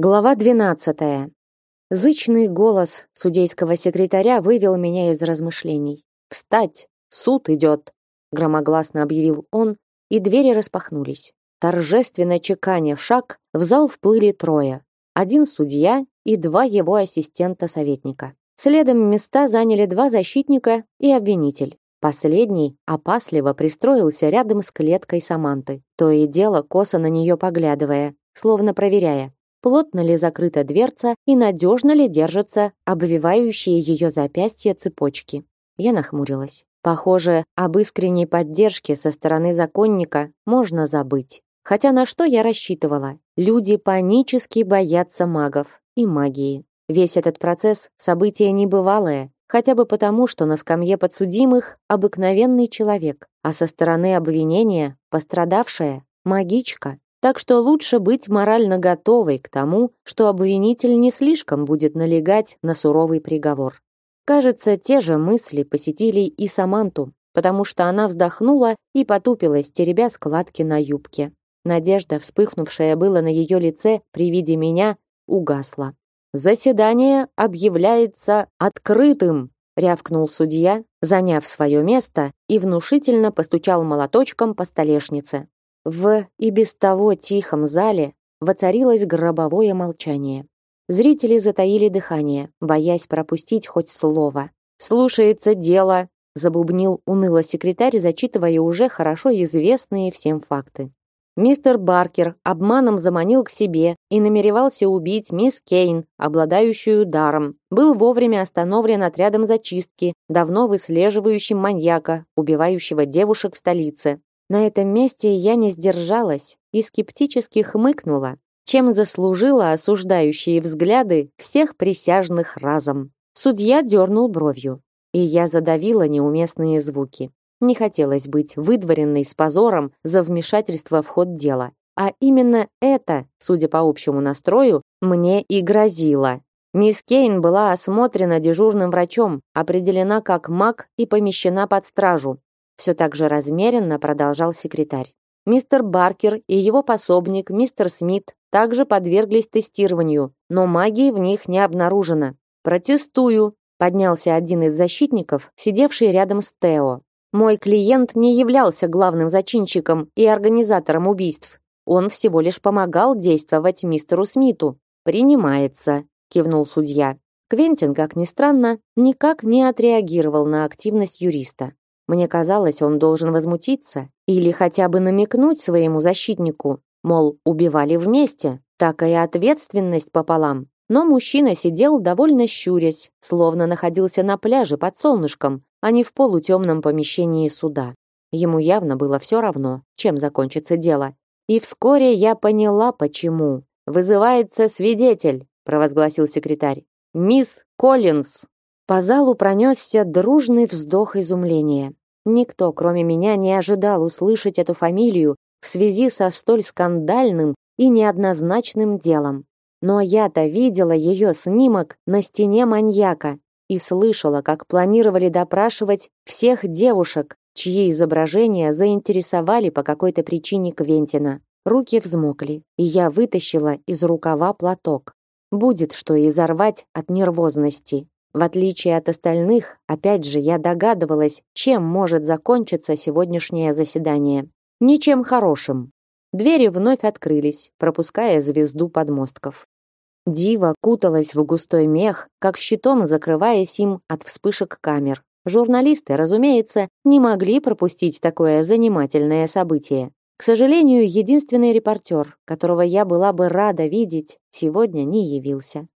Глава 12. Зычный голос судейского секретаря вывел меня из размышлений. «Встать! Суд идет!» громогласно объявил он, и двери распахнулись. Торжественно чеканя шаг, в зал вплыли трое. Один судья и два его ассистента-советника. Следом места заняли два защитника и обвинитель. Последний опасливо пристроился рядом с клеткой Саманты, то и дело косо на нее поглядывая, словно проверяя, плотно ли закрыта дверца и надежно ли держатся обвивающие ее запястья цепочки. Я нахмурилась. Похоже, об искренней поддержке со стороны законника можно забыть. Хотя на что я рассчитывала? Люди панически боятся магов и магии. Весь этот процесс событие небывалое, хотя бы потому, что на скамье подсудимых обыкновенный человек, а со стороны обвинения пострадавшая магичка. Так что лучше быть морально готовой к тому, что обвинитель не слишком будет налегать на суровый приговор. Кажется, те же мысли посетили и Саманту, потому что она вздохнула и потупилась, теребя складки на юбке. Надежда, вспыхнувшая было на ее лице при виде меня, угасла. Заседание объявляется открытым, рявкнул судья, заняв свое место и внушительно постучал молоточком по столешнице. В и без того тихом зале воцарилось гробовое молчание. Зрители затаили дыхание, боясь пропустить хоть слово. «Слушается дело», — забубнил уныло секретарь, зачитывая уже хорошо известные всем факты. Мистер Баркер обманом заманил к себе и намеревался убить мисс Кейн, обладающую даром. Был вовремя остановлен отрядом зачистки, давно выслеживающим маньяка, убивающего девушек в столице. На этом месте я не сдержалась и скептически хмыкнула, чем заслужила осуждающие взгляды всех присяжных разом. Судья дернул бровью, и я задавила неуместные звуки. Не хотелось быть выдворенной с позором за вмешательство в ход дела. А именно это, судя по общему настрою, мне и грозило. Мисс Кейн была осмотрена дежурным врачом, определена как маг и помещена под стражу. Все так же размеренно продолжал секретарь. Мистер Баркер и его пособник, мистер Смит, также подверглись тестированию, но магии в них не обнаружено. Протестую, поднялся один из защитников, сидевший рядом с Тео. Мой клиент не являлся главным зачинщиком и организатором убийств. Он всего лишь помогал действовать мистеру Смиту. Принимается, кивнул судья. Квентин, как ни странно, никак не отреагировал на активность юриста. Мне казалось, он должен возмутиться или хотя бы намекнуть своему защитнику, мол, убивали вместе, так и ответственность пополам. Но мужчина сидел довольно щурясь, словно находился на пляже под солнышком, а не в полутемном помещении суда. Ему явно было все равно, чем закончится дело. И вскоре я поняла, почему. «Вызывается свидетель», — провозгласил секретарь. «Мисс Коллинз». По залу пронесся дружный вздох изумления. Никто, кроме меня, не ожидал услышать эту фамилию в связи со столь скандальным и неоднозначным делом. Но я-то видела ее снимок на стене маньяка и слышала, как планировали допрашивать всех девушек, чьи изображения заинтересовали по какой-то причине Квентина. Руки взмокли, и я вытащила из рукава платок. Будет что изорвать от нервозности. В отличие от остальных, опять же, я догадывалась, чем может закончиться сегодняшнее заседание. Ничем хорошим. Двери вновь открылись, пропуская звезду подмостков. Дива куталась в густой мех, как щитом закрываясь им от вспышек камер. Журналисты, разумеется, не могли пропустить такое занимательное событие. К сожалению, единственный репортер, которого я была бы рада видеть, сегодня не явился.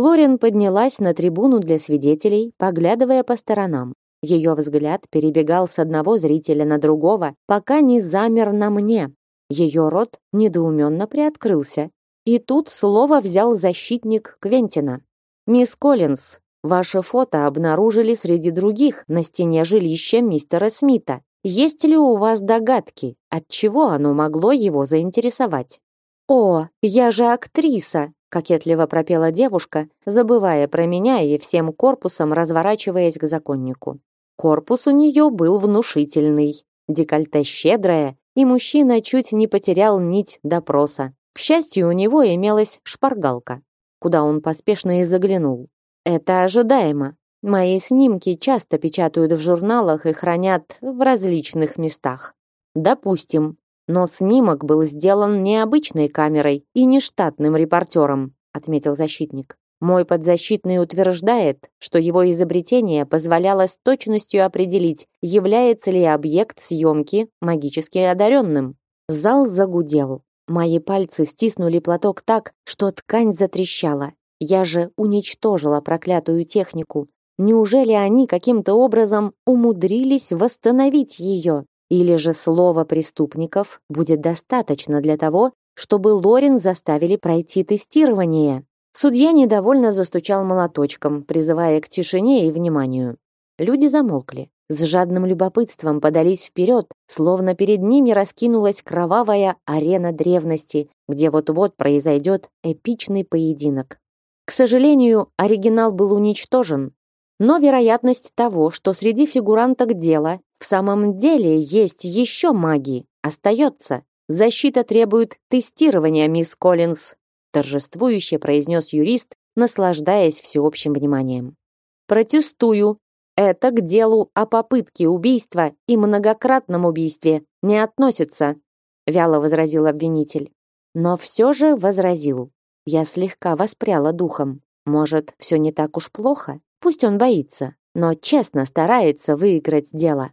Лорен поднялась на трибуну для свидетелей, поглядывая по сторонам. Ее взгляд перебегал с одного зрителя на другого, пока не замер на мне. Ее рот недоуменно приоткрылся. И тут слово взял защитник Квентина. «Мисс Коллинз, ваше фото обнаружили среди других на стене жилища мистера Смита. Есть ли у вас догадки, от чего оно могло его заинтересовать?» «О, я же актриса!» Кокетливо пропела девушка, забывая про меня и всем корпусом разворачиваясь к законнику. Корпус у нее был внушительный, декольте щедрое, и мужчина чуть не потерял нить допроса. К счастью, у него имелась шпаргалка, куда он поспешно и заглянул. Это ожидаемо. Мои снимки часто печатают в журналах и хранят в различных местах. Допустим, но снимок был сделан не обычной камерой и не штатным репортером, отметил защитник. Мой подзащитный утверждает, что его изобретение позволяло с точностью определить, является ли объект съемки магически одаренным. Зал загудел. Мои пальцы стиснули платок так, что ткань затрещала. Я же уничтожила проклятую технику. Неужели они каким-то образом умудрились восстановить ее? Или же слово преступников будет достаточно для того, чтобы Лорин заставили пройти тестирование? Судья недовольно застучал молоточком, призывая к тишине и вниманию. Люди замолкли, с жадным любопытством подались вперед, словно перед ними раскинулась кровавая арена древности, где вот-вот произойдет эпичный поединок. К сожалению, оригинал был уничтожен, но вероятность того, что среди фигуранток дела в самом деле есть еще маги, остается. Защита требует тестирования, мисс Коллинз, торжествующе произнес юрист, наслаждаясь всеобщим вниманием. Протестую. Это к делу о попытке убийства и многократном убийстве не относится, вяло возразил обвинитель. Но все же возразил. Я слегка воспряла духом. Может, все не так уж плохо? Пусть он боится, но честно старается выиграть дело.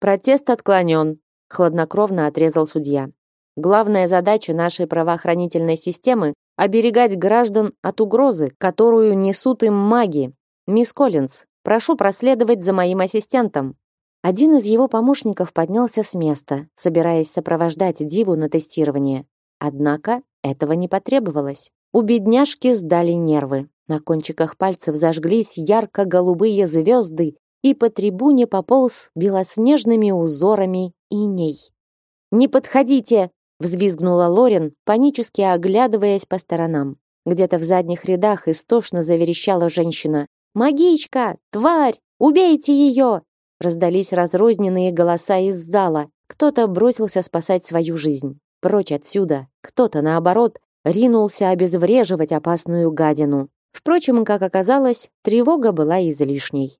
Протест отклонен, хладнокровно отрезал судья. Главная задача нашей правоохранительной системы оберегать граждан от угрозы, которую несут им маги. Мисс Коллинз, прошу проследовать за моим ассистентом. Один из его помощников поднялся с места, собираясь сопровождать Диву на тестирование. Однако этого не потребовалось. У бедняжки сдали нервы. На кончиках пальцев зажглись ярко-голубые звезды, и по трибуне пополз белоснежными узорами иней. «Не подходите!» — взвизгнула Лорин, панически оглядываясь по сторонам. Где-то в задних рядах истошно заверещала женщина. «Магичка! Тварь! Убейте ее!» Раздались разрозненные голоса из зала. Кто-то бросился спасать свою жизнь. Прочь отсюда. Кто-то, наоборот, ринулся обезвреживать опасную гадину. Впрочем, как оказалось, тревога была излишней.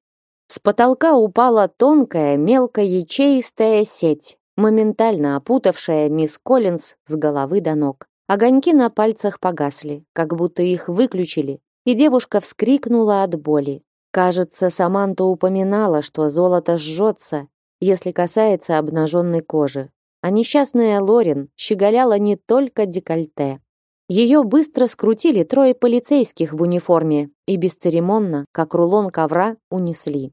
С потолка упала тонкая, мелкоячеистая сеть, моментально опутавшая мисс Коллинз с головы до ног. Огоньки на пальцах погасли, как будто их выключили, и девушка вскрикнула от боли. Кажется, Саманта упоминала, что золото жжется, если касается обнаженной кожи. А несчастная Лорин щеголяла не только декольте. Ее быстро скрутили трое полицейских в униформе и бесцеремонно, как рулон ковра, унесли.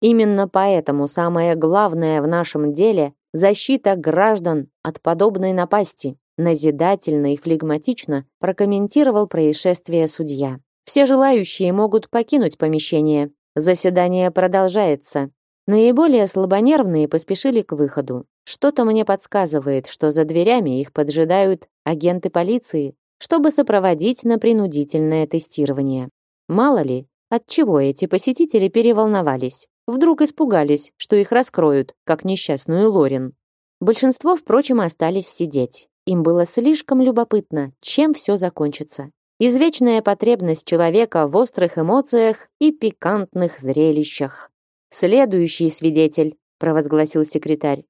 Именно поэтому самое главное в нашем деле – защита граждан от подобной напасти, назидательно и флегматично прокомментировал происшествие судья. Все желающие могут покинуть помещение. Заседание продолжается. Наиболее слабонервные поспешили к выходу. Что-то мне подсказывает, что за дверями их поджидают агенты полиции, чтобы сопроводить на принудительное тестирование. Мало ли, от чего эти посетители переволновались. Вдруг испугались, что их раскроют, как несчастную Лорин. Большинство, впрочем, остались сидеть. Им было слишком любопытно, чем все закончится. Извечная потребность человека в острых эмоциях и пикантных зрелищах. Следующий свидетель, провозгласил секретарь.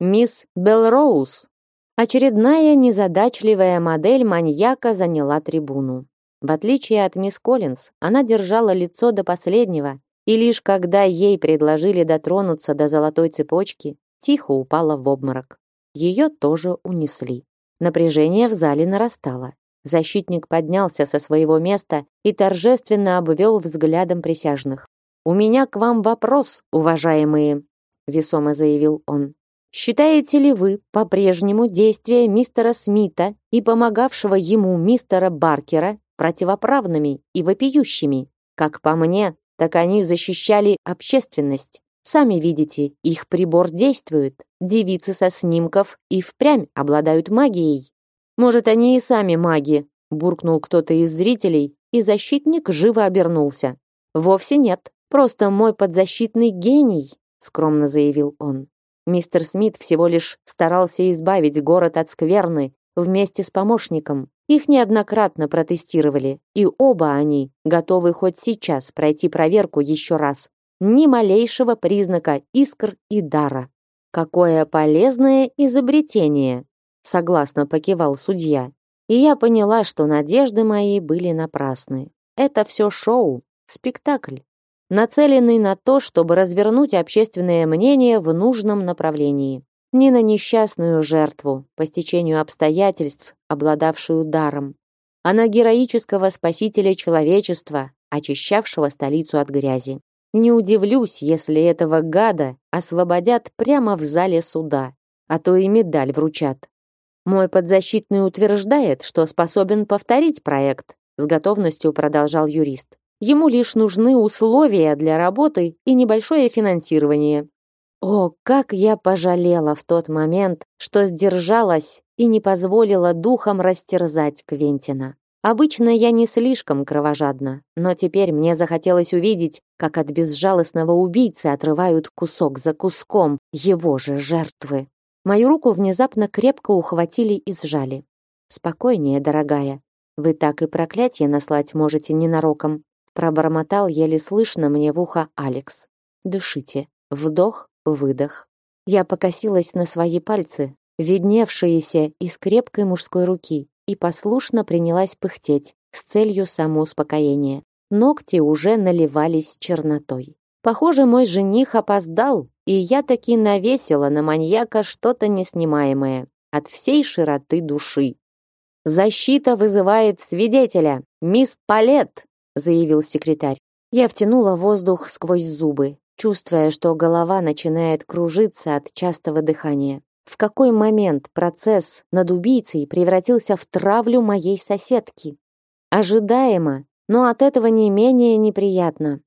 Мисс Белроуз. Очередная незадачливая модель маньяка заняла трибуну. В отличие от мисс Коллинз, она держала лицо до последнего, и лишь когда ей предложили дотронуться до золотой цепочки, тихо упала в обморок. Ее тоже унесли. Напряжение в зале нарастало. Защитник поднялся со своего места и торжественно обвел взглядом присяжных. «У меня к вам вопрос, уважаемые», — весомо заявил он. Считаете ли вы по-прежнему действия мистера Смита и помогавшего ему мистера Баркера противоправными и вопиющими? Как по мне, так они защищали общественность. Сами видите, их прибор действует. Девицы со снимков и впрямь обладают магией. Может, они и сами маги, буркнул кто-то из зрителей, и защитник живо обернулся. Вовсе нет, просто мой подзащитный гений, скромно заявил он. Мистер Смит всего лишь старался избавить город от скверны вместе с помощником, Их неоднократно протестировали, и оба они готовы хоть сейчас пройти проверку еще раз. Ни малейшего признака искр и дара. Какое полезное изобретение, согласно покивал судья. И я поняла, что надежды мои были напрасны. Это все шоу, спектакль, нацеленный на то, чтобы развернуть общественное мнение в нужном направлении. Не на несчастную жертву, по стечению обстоятельств, обладавшую даром, а на героического спасителя человечества, очищавшего столицу от грязи. Не удивлюсь, если этого гада освободят прямо в зале суда, а то и медаль вручат. Мой подзащитный утверждает, что способен повторить проект, с готовностью продолжал юрист. Ему лишь нужны условия для работы и небольшое финансирование. О, как я пожалела в тот момент, что сдержалась и не позволила духом растерзать Квентина. Обычно я не слишком кровожадна, но теперь мне захотелось увидеть, как от безжалостного убийцы отрывают кусок за куском его же жертвы. Мою руку внезапно крепко ухватили и сжали. «Спокойнее, дорогая. Вы так и проклятие наслать можете ненароком», пробормотал еле слышно мне в ухо Алекс. «Дышите. Вдох, выдох». Я покосилась на свои пальцы, видневшиеся из крепкой мужской руки, и послушно принялась пыхтеть с целью самоуспокоения. Ногти уже наливались чернотой. Похоже, мой жених опоздал, и я таки навесила на маньяка что-то неснимаемое от всей широты души. «Защита вызывает свидетеля! Мисс Палет!» заявил секретарь. Я втянула воздух сквозь зубы, чувствуя, что голова начинает кружиться от частого дыхания. В какой момент процесс над убийцей превратился в травлю моей соседки? Ожидаемо, но от этого не менее неприятно.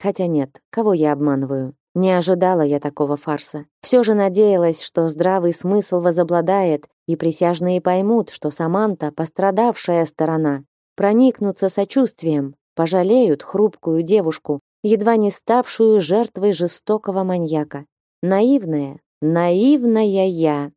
Хотя нет, кого я обманываю? Не ожидала я такого фарса. Все же надеялась, что здравый смысл возобладает, и присяжные поймут, что Саманта пострадавшая сторона, проникнутся сочувствием, пожалеют хрупкую девушку, едва не ставшую жертвой жестокого маньяка. Наивная, наивная я.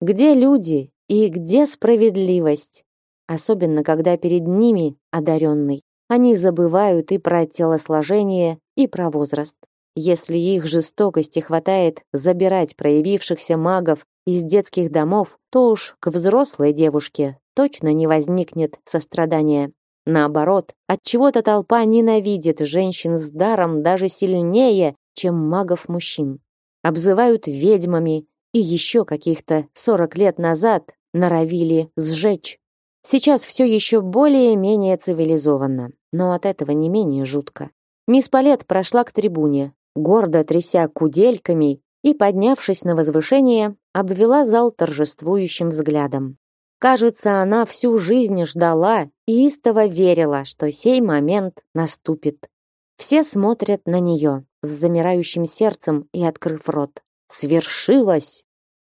Где люди и где справедливость? Особенно, когда перед ними одаренный. Они забывают и про телосложение, и про возраст. Если их жестокости хватает забирать проявившихся магов из детских домов, то уж к взрослой девушке точно не возникнет сострадания. Наоборот, от чего-то толпа ненавидит женщин с даром даже сильнее, чем магов-мужчин. Обзывают ведьмами и еще каких-то 40 лет назад норовили сжечь. Сейчас все еще более-менее цивилизованно, но от этого не менее жутко. Мисс Палет прошла к трибуне, гордо тряся кудельками и, поднявшись на возвышение, обвела зал торжествующим взглядом. Кажется, она всю жизнь ждала и истово верила, что сей момент наступит. Все смотрят на нее с замирающим сердцем и открыв рот. Свершилось!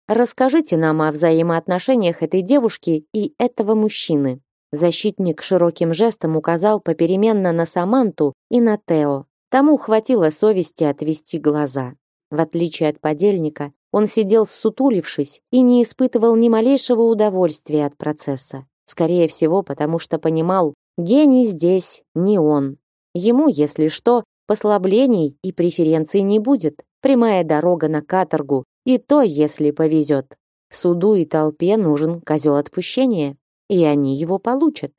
Расскажите нам о взаимоотношениях этой девушки и этого мужчины. Защитник широким жестом указал попеременно на Саманту и на Тео. Тому хватило совести отвести глаза. В отличие от подельника, он сидел сутулившись и не испытывал ни малейшего удовольствия от процесса. Скорее всего, потому что понимал, гений здесь не он. Ему, если что, послаблений и преференций не будет. Прямая дорога на каторгу, и то, если повезет. Суду и толпе нужен козел отпущения, и они его получат.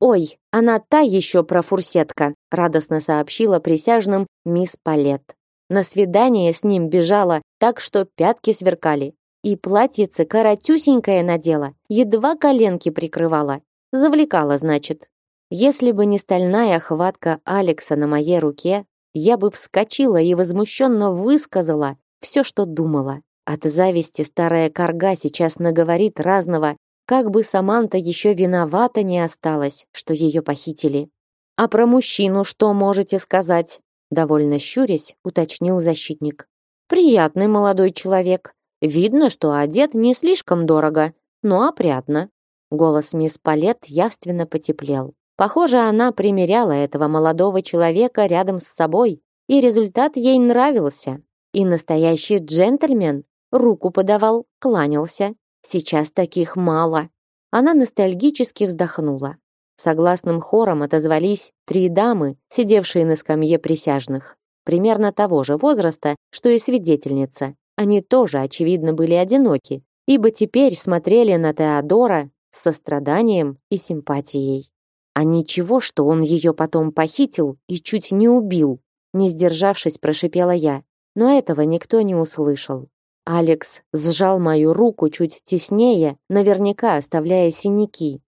«Ой, она та еще профурсетка», радостно сообщила присяжным мисс Палет. На свидание с ним бежала так, что пятки сверкали. И платьице коротюсенькое надела, едва коленки прикрывала. Завлекала, значит. Если бы не стальная хватка Алекса на моей руке, я бы вскочила и возмущенно высказала все, что думала. От зависти старая корга сейчас наговорит разного, как бы Саманта еще виновата не осталась, что ее похитили. А про мужчину что можете сказать? Довольно щурясь, уточнил защитник. Приятный молодой человек. Видно, что одет не слишком дорого, но опрятно. Голос мисс Палет явственно потеплел. Похоже, она примеряла этого молодого человека рядом с собой, и результат ей нравился. И настоящий джентльмен руку подавал, кланялся. Сейчас таких мало. Она ностальгически вздохнула. Согласным хором отозвались три дамы, сидевшие на скамье присяжных. Примерно того же возраста, что и свидетельница. Они тоже, очевидно, были одиноки, ибо теперь смотрели на Теодора с состраданием и симпатией. А ничего, что он ее потом похитил и чуть не убил, не сдержавшись, прошипела я. Но этого никто не услышал. Алекс сжал мою руку чуть теснее, наверняка оставляя синяки.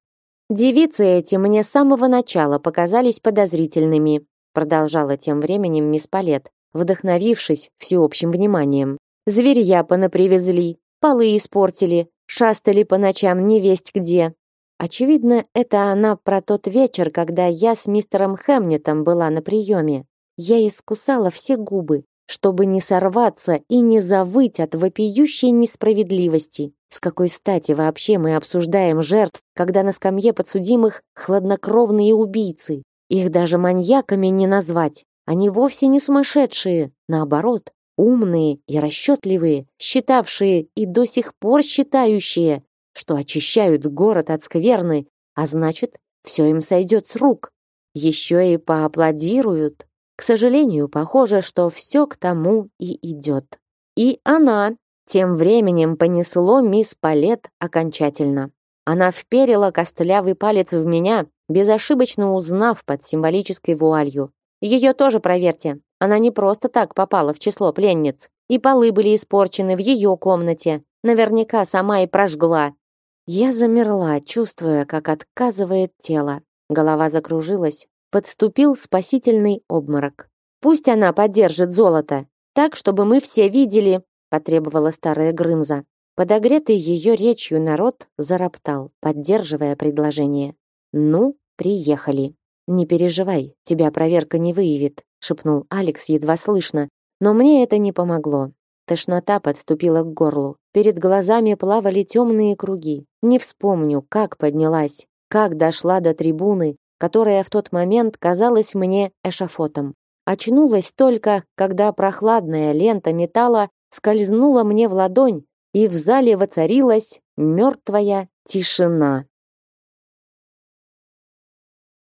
Девицы эти мне с самого начала показались подозрительными, продолжала тем временем мисс Палет, вдохновившись всеобщим вниманием. Зверья понапривезли, полы испортили, шастали по ночам невесть где. Очевидно, это она про тот вечер, когда я с мистером Хэмнетом была на приеме. Я искусала все губы, чтобы не сорваться и не завыть от вопиющей несправедливости. С какой стати вообще мы обсуждаем жертв, когда на скамье подсудимых хладнокровные убийцы? Их даже маньяками не назвать. Они вовсе не сумасшедшие, наоборот, умные и расчетливые, считавшие и до сих пор считающие, что очищают город от скверны, а значит, все им сойдет с рук. Еще и поаплодируют. К сожалению, похоже, что все к тому и идет. И она тем временем понесло мисс Палет окончательно. Она вперила костлявый палец в меня, безошибочно узнав под символической вуалью. Ее тоже проверьте. Она не просто так попала в число пленниц. И полы были испорчены в ее комнате. Наверняка сама и прожгла. Я замерла, чувствуя, как отказывает тело. Голова закружилась, подступил спасительный обморок. Пусть она поддержит золото, так, чтобы мы все видели, потребовала старая Грымза. Подогретый ее речью народ зароптал, поддерживая предложение. Ну, приехали. Не переживай, тебя проверка не выявит, шепнул Алекс едва слышно, но мне это не помогло. Тошнота подступила к горлу. Перед глазами плавали темные круги. Не вспомню, как поднялась, как дошла до трибуны, которая в тот момент казалась мне эшафотом. Очнулась только, когда прохладная лента металла скользнула мне в ладонь, и в зале воцарилась мертвая тишина.